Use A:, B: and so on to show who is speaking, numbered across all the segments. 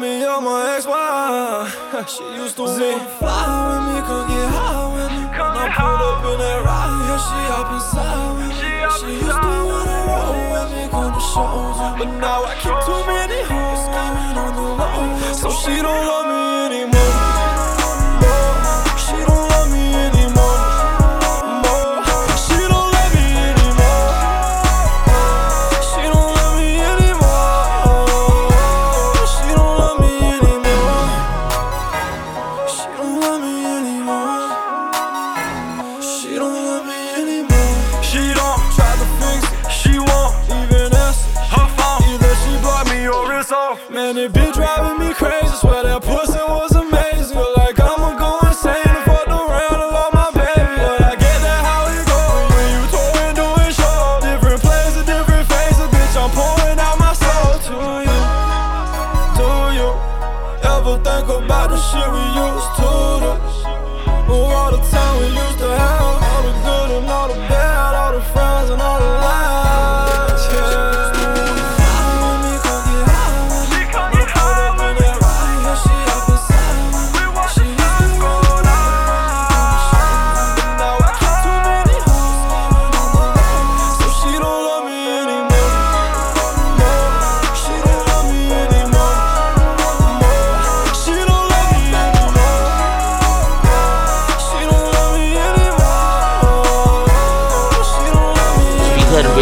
A: me my ex-wife. She used to wanna fly with me, come get high with me. When I pulled up in that ride, yeah, she hop inside with me. She used to wanna roll with me, to shows. But now I keep too many hoes going on the road, so she don't love me anymore. Man, it be driving me crazy. Swear that pussy was amazing. Feel like I'ma go insane and fuck around and love my baby. But I get that how it goes when you touring, doing shows. Different places, different faces. Bitch, I'm pouring out my soul to you. Do you ever think about the shit we used to do? All the time we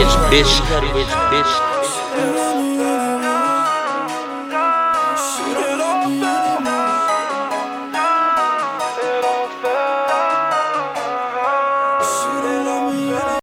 A: She don't love me
B: Street hood rich, bitch.